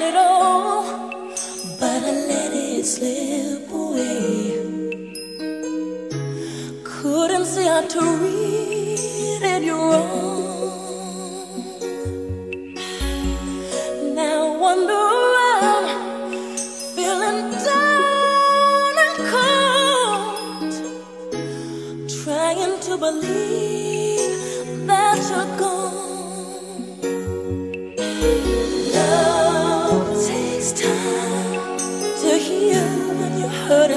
had it all, but I let it slip away. Couldn't see how to read it wrong. Now I wonder I'm feeling down and cold, trying to believe that you're gone.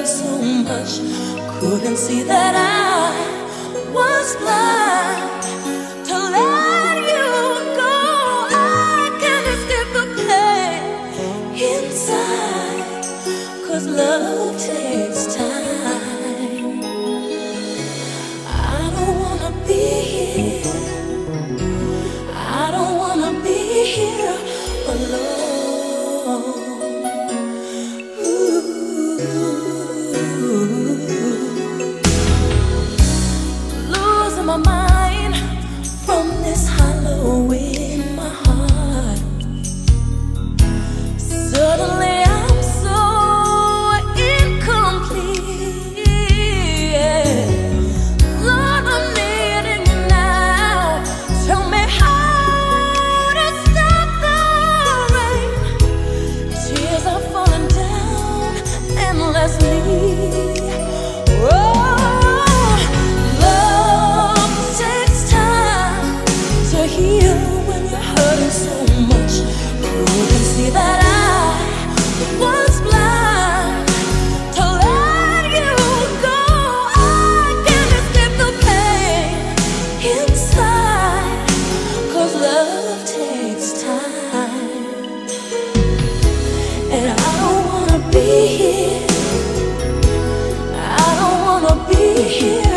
So much. Couldn't see that I was blind to let you go. I can't escape the pain inside, 'cause love takes time. From this hollow in my heart. Suddenly here. I don't wanna be here